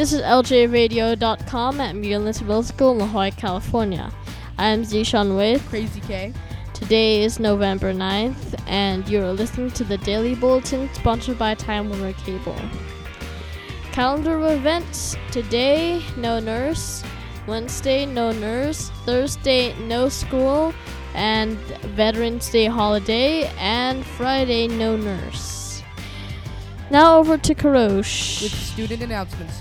This is LJRadio.com at Muirlands Middle School in La Jolla, California. I am Zishan with Crazy K. Today is November 9th, and you're listening to the Daily Bulletin sponsored by Time Warner Cable. Calendar of events today, no nurse. Wednesday, no nurse. Thursday, no school. And Veterans Day holiday. And Friday, no nurse. Now over to Karosh. with student announcements.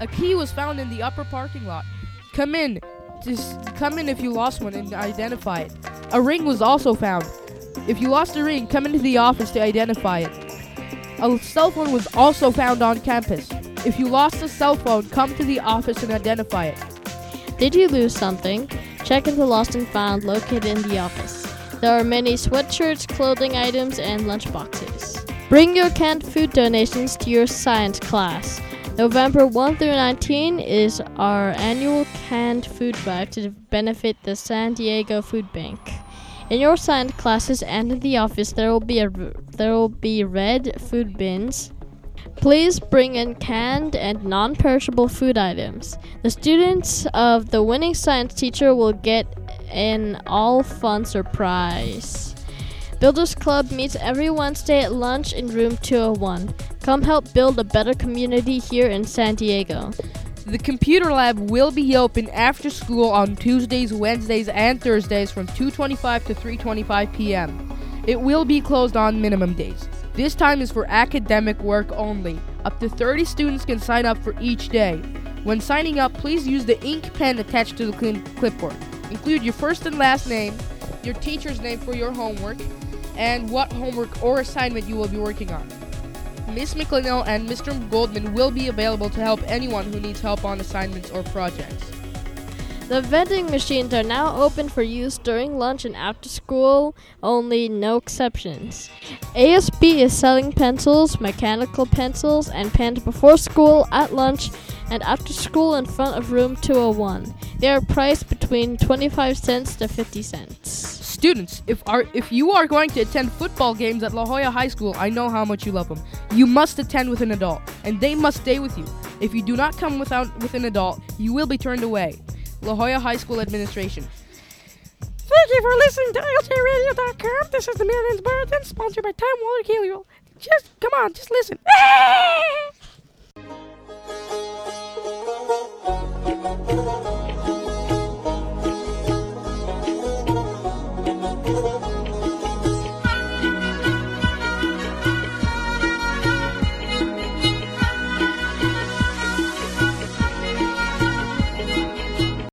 A key was found in the upper parking lot. Come in. Just come in if you lost one and identify it. A ring was also found. If you lost a ring, come into the office to identify it. A cell phone was also found on campus. If you lost a cell phone, come to the office and identify it. Did you lose something? Check in the Lost and Found located in the office. There are many sweatshirts, clothing items, and lunchboxes. Bring your canned food donations to your science class. November 1 through 19 is our annual canned food drive to benefit the San Diego Food Bank. In your science classes and in the office, there will be a there will be red food bins. Please bring in canned and non-perishable food items. The students of the winning science teacher will get an all-fun surprise. Builders Club meets every Wednesday at lunch in room 201. Come help build a better community here in San Diego. The computer lab will be open after school on Tuesdays, Wednesdays, and Thursdays from 2:25 to 3:25 p.m. It will be closed on minimum days. This time is for academic work only. Up to 30 students can sign up for each day. When signing up, please use the ink pen attached to the cl- clipboard. Include your first and last name, your teacher's name for your homework, and what homework or assignment you will be working on. Miss McLennell and Mr. Goldman will be available to help anyone who needs help on assignments or projects. The vending machines are now open for use during lunch and after school, only no exceptions. ASB is selling pencils, mechanical pencils, and pens before school, at lunch, and after school in front of room 201. They are priced between 25 cents to 50 cents. Students, if are if you are going to attend football games at La Jolla High School, I know how much you love them. You must attend with an adult, and they must stay with you. If you do not come without with an adult, you will be turned away. La Jolla High School Administration. Thank you for listening to LJRadio.com. This is the Muirlands Bulletin, sponsored by Time Warner Cable. Just, come on, just listen.